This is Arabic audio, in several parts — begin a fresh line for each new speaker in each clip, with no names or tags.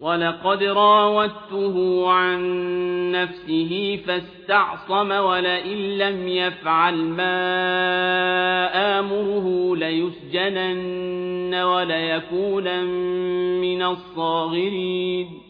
وَلَقَدْ رَاوَدتُّهُ عَن نَّفْسِهِ فَاسْتَعْصَمَ وَلَئِن لَّمْ يَفْعَلْ مَا آمُرُهُ لَيُسْجَنَنَّ وَلَيَكُونًا مِّنَ الصَّاغِرِينَ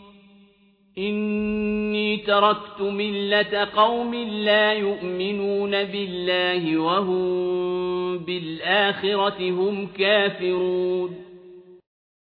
إني تركت ملة قوم لا يؤمنون بالله وهم بالآخرة هم كافرون